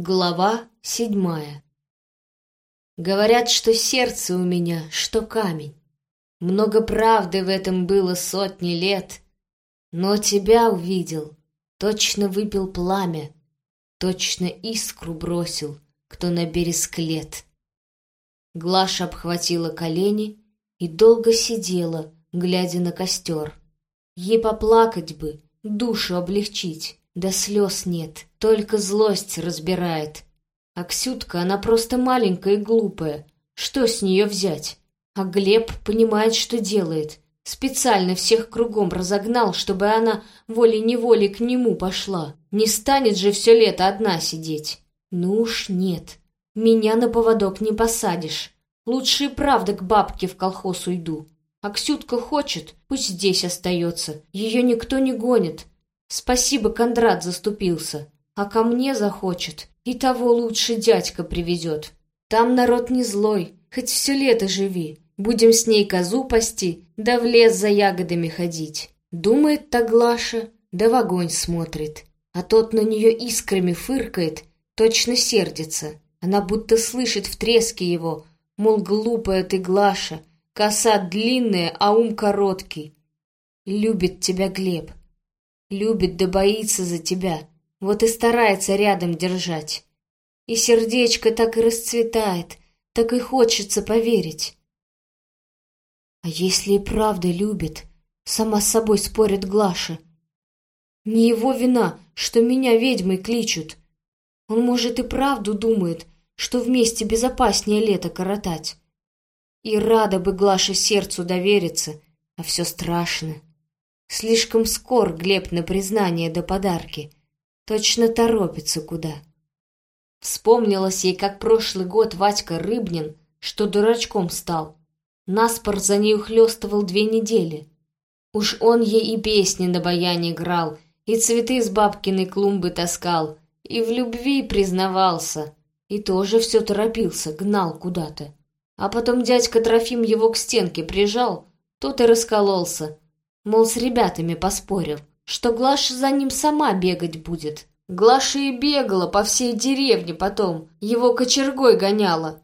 Глава седьмая Говорят, что сердце у меня, что камень. Много правды в этом было сотни лет. Но тебя увидел, точно выпил пламя, Точно искру бросил, кто на бересклет. Глаша обхватила колени и долго сидела, глядя на костер. Ей поплакать бы, душу облегчить, да слез нет, только злость разбирает. А Ксютка, она просто маленькая и глупая. Что с нее взять? А Глеб понимает, что делает. Специально всех кругом разогнал, чтобы она волей-неволей к нему пошла. Не станет же все лето одна сидеть. Ну уж нет. Меня на поводок не посадишь. Лучше и правда к бабке в колхоз уйду. А Ксютка хочет, пусть здесь остается. Ее никто не гонит. Спасибо, Кондрат заступился. А ко мне захочет, и того лучше дядька привезет. Там народ не злой, хоть все лето живи. Будем с ней козу пасти, да в лес за ягодами ходить. Думает та Глаша, да в огонь смотрит. А тот на нее искрами фыркает, точно сердится. Она будто слышит в треске его, мол, глупая ты, Глаша, коса длинная, а ум короткий. Любит тебя Глеб, Любит да боится за тебя, вот и старается рядом держать. И сердечко так и расцветает, так и хочется поверить. А если и правда любит, сама с собой спорит Глаша. Не его вина, что меня ведьмой кличут. Он, может, и правду думает, что вместе безопаснее лето коротать. И рада бы Глаша сердцу довериться, а все страшно. Слишком скор Глеб на признание до подарки. Точно торопится куда. Вспомнилось ей, как прошлый год Вадька Рыбнин, что дурачком стал. Наспор за ней ухлёстывал две недели. Уж он ей и песни на баяне играл, и цветы с бабкиной клумбы таскал, и в любви признавался, и тоже все торопился, гнал куда-то. А потом дядька Трофим его к стенке прижал, тот и раскололся, Мол, с ребятами поспорил, что Глаша за ним сама бегать будет. Глаша и бегала по всей деревне потом, его кочергой гоняла.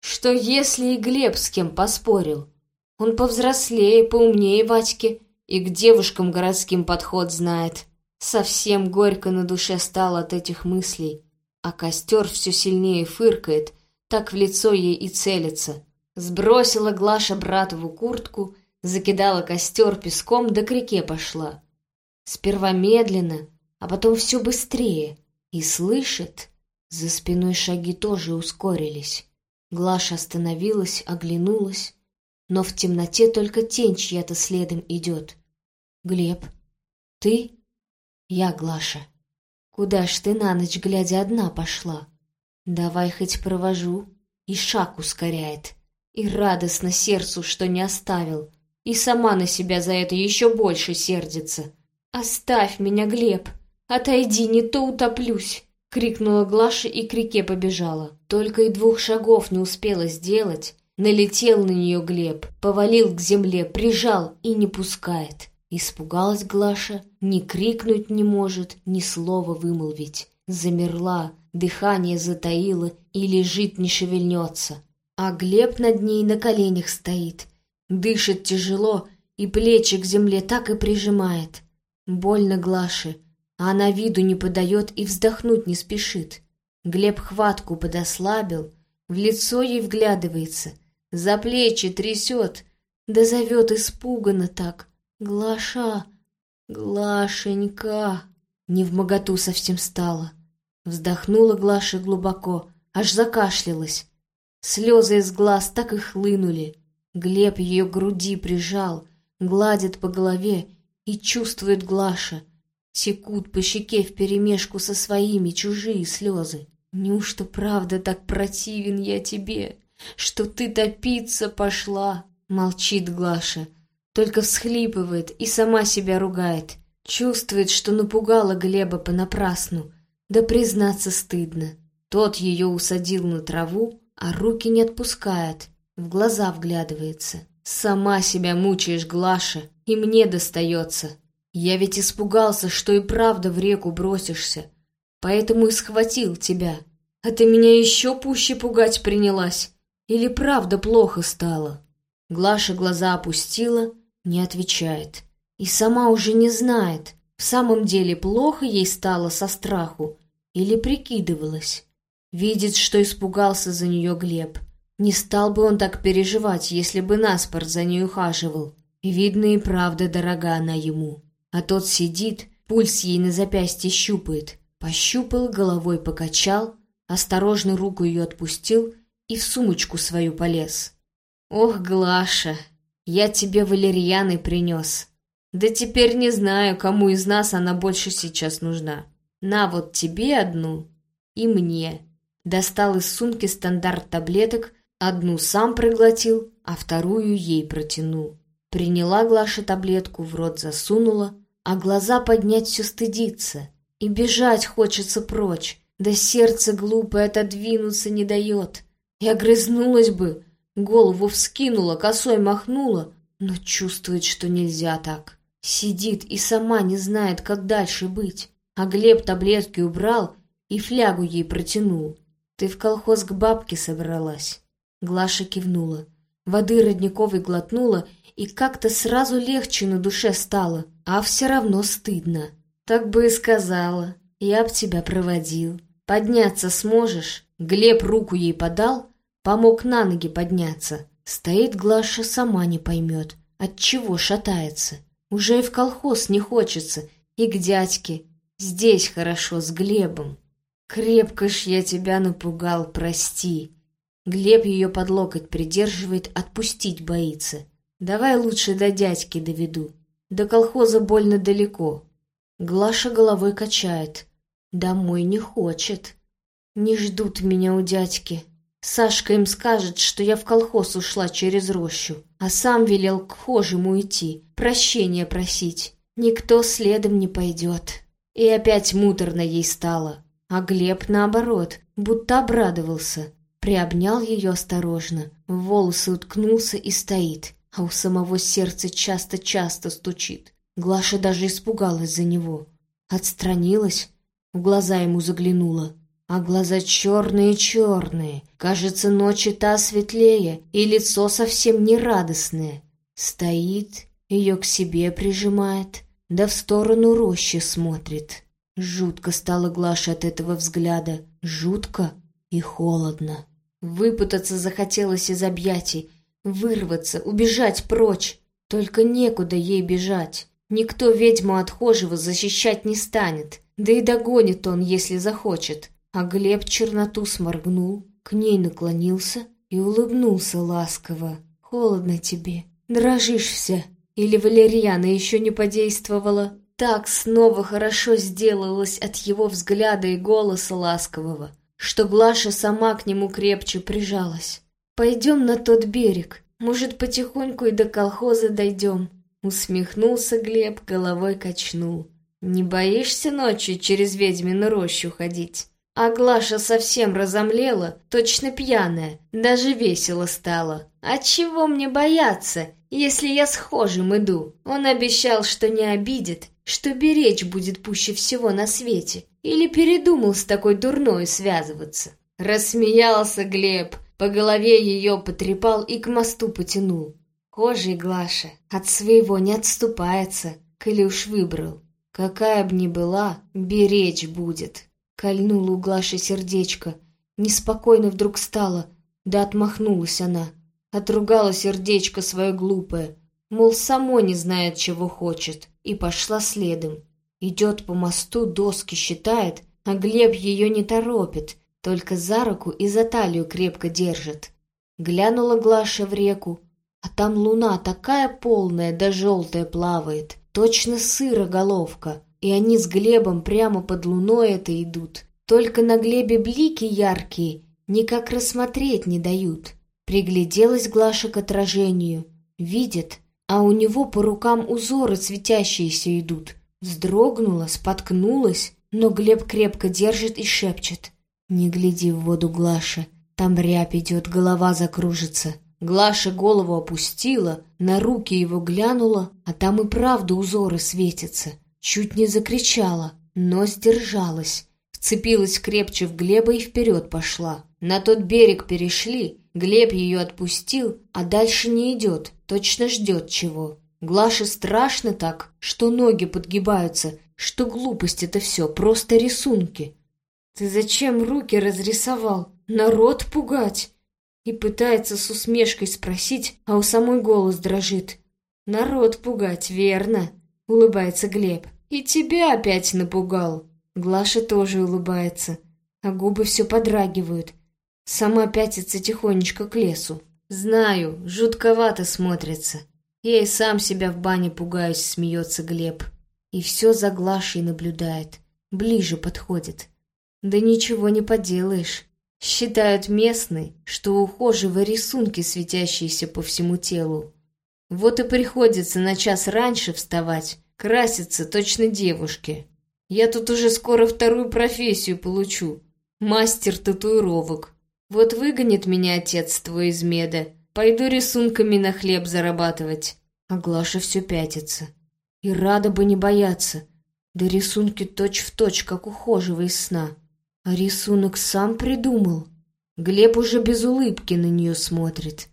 Что если и Глеб с кем поспорил? Он повзрослее, поумнее Вадьки и к девушкам городским подход знает. Совсем горько на душе стало от этих мыслей, а костер все сильнее фыркает, так в лицо ей и целится. Сбросила Глаша братову куртку закидала костер песком, да к реке пошла. Сперва медленно, а потом все быстрее. И слышит, за спиной шаги тоже ускорились. Глаша остановилась, оглянулась, но в темноте только тень чья-то следом идет. «Глеб, ты?» «Я, Глаша. Куда ж ты на ночь, глядя, одна пошла? Давай хоть провожу». И шаг ускоряет. И радостно сердцу, что не оставил и сама на себя за это еще больше сердится. «Оставь меня, Глеб! Отойди, не то утоплюсь!» — крикнула Глаша и к реке побежала. Только и двух шагов не успела сделать. Налетел на нее Глеб, повалил к земле, прижал и не пускает. Испугалась Глаша, ни крикнуть не может, ни слова вымолвить. Замерла, дыхание затаила и лежит не шевельнется. А Глеб над ней на коленях стоит, Дышит тяжело и плечи к земле так и прижимает. Больно Глаше, а она виду не подает и вздохнуть не спешит. Глеб хватку подослабил, в лицо ей вглядывается, за плечи трясет, да зовет испуганно так. «Глаша! Глашенька!» Не в моготу совсем стала. Вздохнула Глаша глубоко, аж закашлялась. Слезы из глаз так и хлынули. Глеб ее груди прижал, гладит по голове и чувствует Глаша. Текут по щеке вперемешку со своими чужие слезы. Неужто правда так противен я тебе, что ты топиться пошла? Молчит Глаша, только всхлипывает и сама себя ругает. Чувствует, что напугала Глеба понапрасну, да признаться стыдно. Тот ее усадил на траву, а руки не отпускает в глаза вглядывается. «Сама себя мучаешь, Глаша, и мне достается. Я ведь испугался, что и правда в реку бросишься, поэтому и схватил тебя. А ты меня еще пуще пугать принялась? Или правда плохо стало?» Глаша глаза опустила, не отвечает. И сама уже не знает, в самом деле плохо ей стало со страху или прикидывалась. Видит, что испугался за нее Глеб. Не стал бы он так переживать, если бы наспорт за ней ухаживал. Видно и правда дорога она ему. А тот сидит, пульс ей на запястье щупает. Пощупал, головой покачал, осторожно руку ее отпустил и в сумочку свою полез. «Ох, Глаша, я тебе валерьяны принес. Да теперь не знаю, кому из нас она больше сейчас нужна. На вот тебе одну и мне». Достал из сумки стандарт таблеток, одну сам проглотил, а вторую ей протянул. Приняла Глаша таблетку, в рот засунула, а глаза поднять все стыдится. И бежать хочется прочь, да сердце глупое отодвинуться не дает. И огрызнулась бы, голову вскинула, косой махнула, но чувствует, что нельзя так. Сидит и сама не знает, как дальше быть. А Глеб таблетки убрал и флягу ей протянул. «Ты в колхоз к бабке собралась?» Глаша кивнула. Воды родниковой глотнула, и как-то сразу легче на душе стало, а все равно стыдно. Так бы и сказала. Я б тебя проводил. Подняться сможешь? Глеб руку ей подал, помог на ноги подняться. Стоит Глаша, сама не поймет, от чего шатается. Уже и в колхоз не хочется, и к дядьке. Здесь хорошо, с Глебом. Крепко ж я тебя напугал, прости. Глеб ее под локоть придерживает, отпустить боится. Давай лучше до дядьки доведу. До колхоза больно далеко. Глаша головой качает. Домой не хочет. Не ждут меня у дядьки. Сашка им скажет, что я в колхоз ушла через рощу, а сам велел к хожему идти, прощения просить. Никто следом не пойдет. И опять муторно ей стало. А Глеб, наоборот, будто обрадовался. Приобнял ее осторожно, в волосы уткнулся и стоит, а у самого сердце часто-часто стучит. Глаша даже испугалась за него. Отстранилась, в глаза ему заглянула. А глаза черные-черные, кажется, ночи та светлее, и лицо совсем не радостное. Стоит, ее к себе прижимает, да в сторону рощи смотрит. Жутко стало Глаше от этого взгляда, жутко и холодно. Выпутаться захотелось из объятий, вырваться, убежать прочь. Только некуда ей бежать. Никто ведьму отхожего защищать не станет, да и догонит он, если захочет. А Глеб черноту сморгнул, к ней наклонился и улыбнулся ласково. «Холодно тебе, дрожишь вся. Или валерьяна еще не подействовала?» Так снова хорошо сделалось от его взгляда и голоса ласкового, что Глаша сама к нему крепче прижалась. «Пойдем на тот берег, может, потихоньку и до колхоза дойдем». Усмехнулся Глеб, головой качнул. «Не боишься ночью через ведьмину рощу ходить?» А Глаша совсем разомлела, точно пьяная, даже весело стало. «А чего мне бояться, если я схожим иду?» Он обещал, что не обидит, что беречь будет пуще всего на свете. Или передумал с такой дурной связываться. Рассмеялся Глеб, по голове ее потрепал и к мосту потянул. Кожей Глаша от своего не отступается, коли уж выбрал. Какая б ни была, беречь будет. Кольнула у Глаши сердечко. Неспокойно вдруг стало, да отмахнулась она. Отругала сердечко свое глупое, мол, само не знает, чего хочет и пошла следом. Идет по мосту, доски считает, а Глеб ее не торопит, только за руку и за талию крепко держит. Глянула Глаша в реку, а там луна такая полная да желтая плавает, точно сыра головка, и они с Глебом прямо под луной это идут. Только на Глебе блики яркие, никак рассмотреть не дают. Пригляделась Глаша к отражению, видит, а у него по рукам узоры светящиеся идут. Вздрогнула, споткнулась, но Глеб крепко держит и шепчет. «Не гляди в воду, Глаша, там рябь идет, голова закружится». Глаша голову опустила, на руки его глянула, а там и правда узоры светятся. Чуть не закричала, но сдержалась. Вцепилась крепче в Глеба и вперед пошла. На тот берег перешли, Глеб ее отпустил, а дальше не идет, точно ждет чего. Глаше страшно так, что ноги подгибаются, что глупость это все, просто рисунки. Ты зачем руки разрисовал? Народ пугать? И пытается с усмешкой спросить, а у самой голос дрожит. Народ пугать, верно? Улыбается Глеб. И тебя опять напугал. Глаша тоже улыбается, а губы все подрагивают. Сама пятится тихонечко к лесу. Знаю, жутковато смотрится. Я и сам себя в бане пугаюсь, смеется Глеб. И все за Глашей наблюдает. Ближе подходит. Да ничего не поделаешь. Считают местные, что ухоживые рисунки, светящиеся по всему телу. Вот и приходится на час раньше вставать, краситься точно девушке. Я тут уже скоро вторую профессию получу. Мастер татуировок. Вот выгонит меня отец твой из меда, Пойду рисунками на хлеб зарабатывать. А Глаша все пятится. И рада бы не бояться. Да рисунки точь-в-точь, точь, как ухоживый из сна. А рисунок сам придумал. Глеб уже без улыбки на нее смотрит.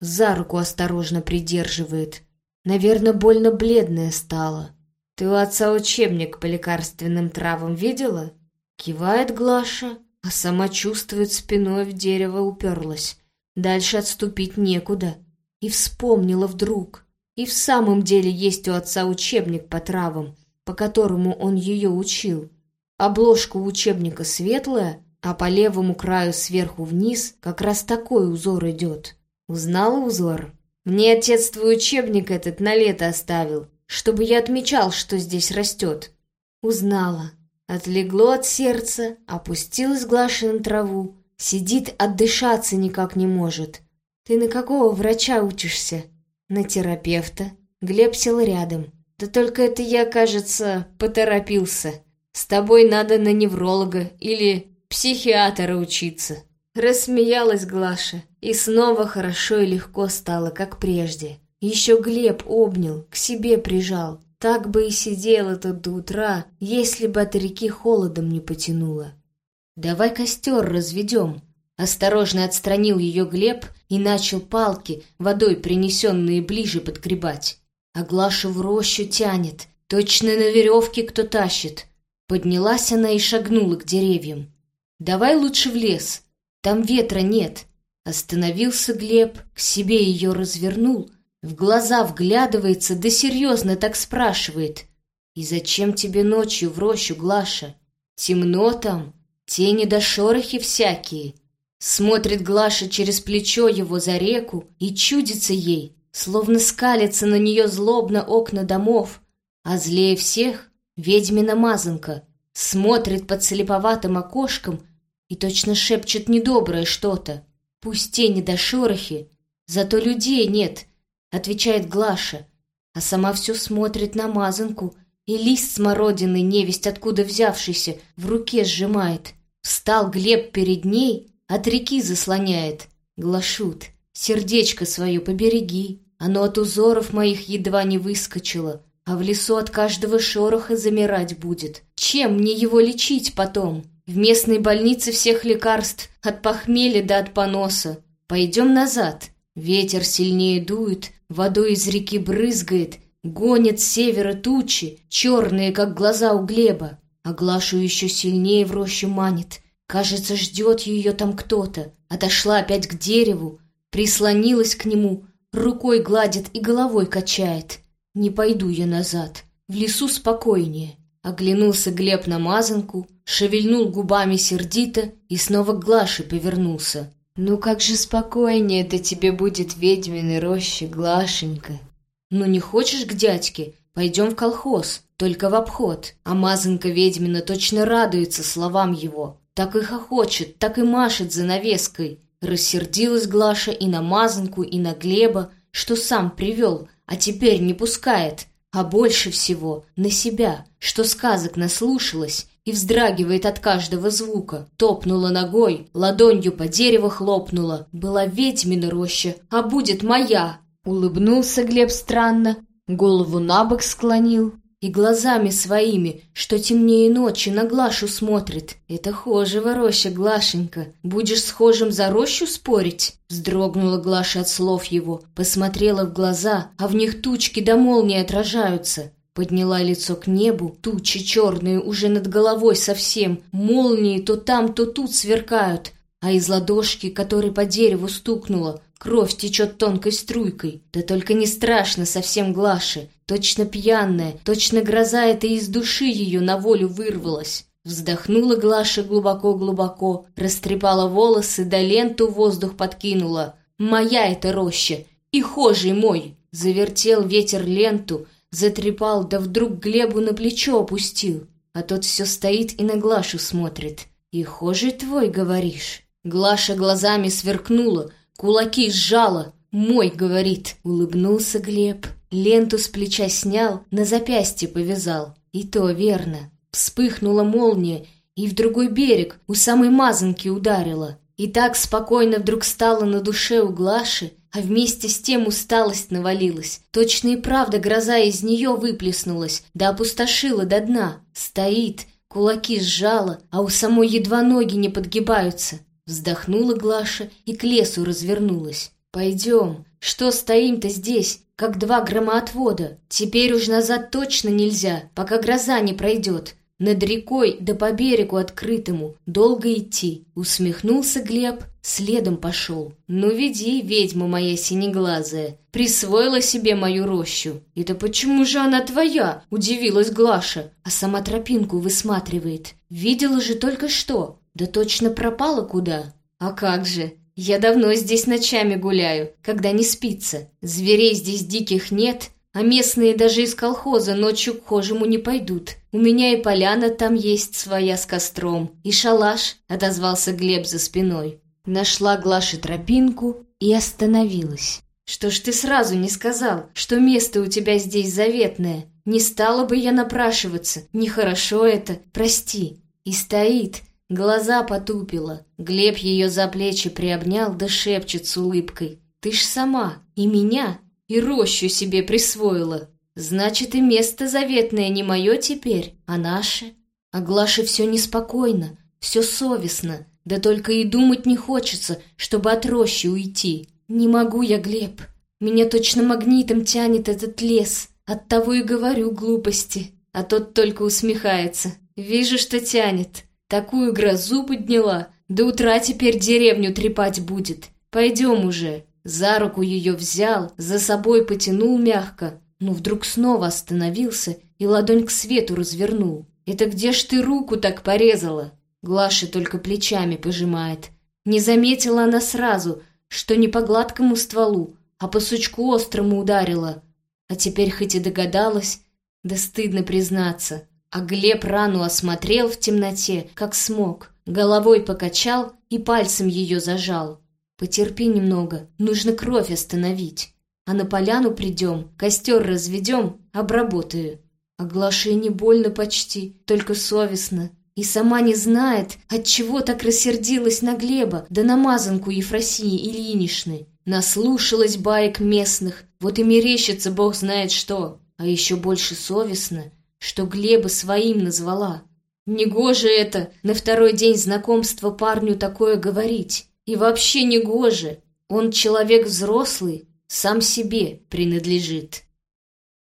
За руку осторожно придерживает. Наверное, больно бледная стала. Ты у отца учебник по лекарственным травам видела? Кивает Глаша, а сама чувствует спиной в дерево уперлась. Дальше отступить некуда. И вспомнила вдруг. И в самом деле есть у отца учебник по травам, по которому он ее учил. Обложка учебника светлая, а по левому краю сверху вниз как раз такой узор идет. Узнала узор? Мне отец твой учебник этот на лето оставил, чтобы я отмечал, что здесь растет. Узнала. Отлегло от сердца, опустилась Глаша на траву, Сидит, отдышаться никак не может. Ты на какого врача учишься? На терапевта. Глеб сел рядом. Да только это я, кажется, поторопился. С тобой надо на невролога или психиатра учиться. Рассмеялась Глаша, и снова хорошо и легко стало, как прежде. Еще Глеб обнял, к себе прижал. Так бы и сидела тут до утра, если бы от реки холодом не потянуло. «Давай костер разведем», — осторожно отстранил ее Глеб и начал палки, водой принесенные ближе, подгребать. А Глаша в рощу тянет, точно на веревке кто тащит. Поднялась она и шагнула к деревьям. «Давай лучше в лес, там ветра нет». Остановился Глеб, к себе ее развернул, в глаза вглядывается, да серьезно так спрашивает. «И зачем тебе ночью в рощу, Глаша? Темно там?» Тени да шорохи всякие. Смотрит Глаша через плечо его за реку и чудится ей, словно скалится на нее злобно окна домов, а злее всех ведьмина мазанка смотрит под слеповатым окошком и точно шепчет недоброе что-то. Пусть тени да шорохи, зато людей нет, отвечает Глаша, а сама все смотрит на мазанку и лист смородины, невесть откуда взявшийся, в руке сжимает — Встал Глеб перед ней, от реки заслоняет. Глашут, сердечко свое побереги, оно от узоров моих едва не выскочило, а в лесу от каждого шороха замирать будет. Чем мне его лечить потом? В местной больнице всех лекарств, от похмелья до от поноса. Пойдем назад. Ветер сильнее дует, водой из реки брызгает, гонит с севера тучи, черные, как глаза у Глеба. А Глашу еще сильнее в рощу манит. Кажется, ждет ее там кто-то. Отошла опять к дереву, прислонилась к нему, рукой гладит и головой качает. Не пойду я назад, в лесу спокойнее. Оглянулся Глеб на мазанку, шевельнул губами сердито и снова к Глаше повернулся. «Ну как же спокойнее это тебе будет ведьминой роще, Глашенька!» «Ну не хочешь к дядьке? Пойдем в колхоз, только в обход. А мазанка ведьмина точно радуется словам его. Так и хохочет, так и машет занавеской. Рассердилась Глаша и на мазанку, и на Глеба, что сам привел, а теперь не пускает. А больше всего на себя, что сказок наслушалась и вздрагивает от каждого звука. Топнула ногой, ладонью по дереву хлопнула. Была ведьмина роща, а будет моя. Улыбнулся Глеб странно, голову на бок склонил. И глазами своими, что темнее ночи, на Глашу смотрит. Это хожего роща, Глашенька. Будешь схожим за рощу спорить? Вздрогнула Глаша от слов его, посмотрела в глаза, а в них тучки до молнии отражаются. Подняла лицо к небу, тучи черные уже над головой совсем, молнии то там, то тут сверкают, а из ладошки, которой по дереву стукнула, кровь течет тонкой струйкой. Да только не страшно совсем Глаше, точно пьяная, точно гроза это из души ее на волю вырвалась. Вздохнула Глаша глубоко-глубоко, растрепала волосы, да ленту в воздух подкинула. «Моя это роща! И хожий мой!» Завертел ветер ленту, затрепал, да вдруг Глебу на плечо опустил. А тот все стоит и на Глашу смотрит. «И хожий твой, говоришь?» Глаша глазами сверкнула, кулаки сжала. «Мой, — говорит», — улыбнулся Глеб. Ленту с плеча снял, на запястье повязал. И то верно. Вспыхнула молния, и в другой берег у самой мазанки ударила. И так спокойно вдруг стало на душе у Глаши, а вместе с тем усталость навалилась. Точно и правда гроза из нее выплеснулась, да опустошила до дна. Стоит, кулаки сжала, а у самой едва ноги не подгибаются. Вздохнула Глаша и к лесу развернулась. «Пойдем. Что стоим-то здесь? как два громоотвода. Теперь уж назад точно нельзя, пока гроза не пройдет. Над рекой да по берегу открытому долго идти. Усмехнулся Глеб, следом пошел. Ну веди, ведьма моя синеглазая, присвоила себе мою рощу. Это почему же она твоя? Удивилась Глаша, а сама тропинку высматривает. Видела же только что. Да точно пропала куда. А как же, я давно здесь ночами гуляю, когда не спится. Зверей здесь диких нет, а местные даже из колхоза ночью к хожему не пойдут. У меня и поляна там есть своя с костром, и шалаш, — отозвался Глеб за спиной. Нашла Глаше тропинку и остановилась. Что ж ты сразу не сказал, что место у тебя здесь заветное? Не стала бы я напрашиваться, нехорошо это, прости. И стоит, Глаза потупила. Глеб ее за плечи приобнял, да шепчет с улыбкой. «Ты ж сама, и меня, и рощу себе присвоила. Значит, и место заветное не мое теперь, а наше». А Глаше все неспокойно, все совестно, да только и думать не хочется, чтобы от рощи уйти. «Не могу я, Глеб. Меня точно магнитом тянет этот лес. Оттого и говорю глупости». А тот только усмехается. «Вижу, что тянет». Такую грозу подняла, до утра теперь деревню трепать будет. Пойдем уже. За руку ее взял, за собой потянул мягко, но вдруг снова остановился и ладонь к свету развернул. «Это где ж ты руку так порезала?» Глаша только плечами пожимает. Не заметила она сразу, что не по гладкому стволу, а по сучку острому ударила. А теперь хоть и догадалась, да стыдно признаться. А Глеб рану осмотрел в темноте, как смог, головой покачал и пальцем ее зажал. «Потерпи немного, нужно кровь остановить. А на поляну придем, костер разведем, обработаю». А Глаше не больно почти, только совестно. И сама не знает, от чего так рассердилась на Глеба, да на мазанку Ефросии Ильинишны. Наслушалась баек местных, вот и мерещится бог знает что. А еще больше совестно, что Глеба своим назвала. Негоже это на второй день знакомства парню такое говорить. И вообще негоже. Он человек взрослый, сам себе принадлежит.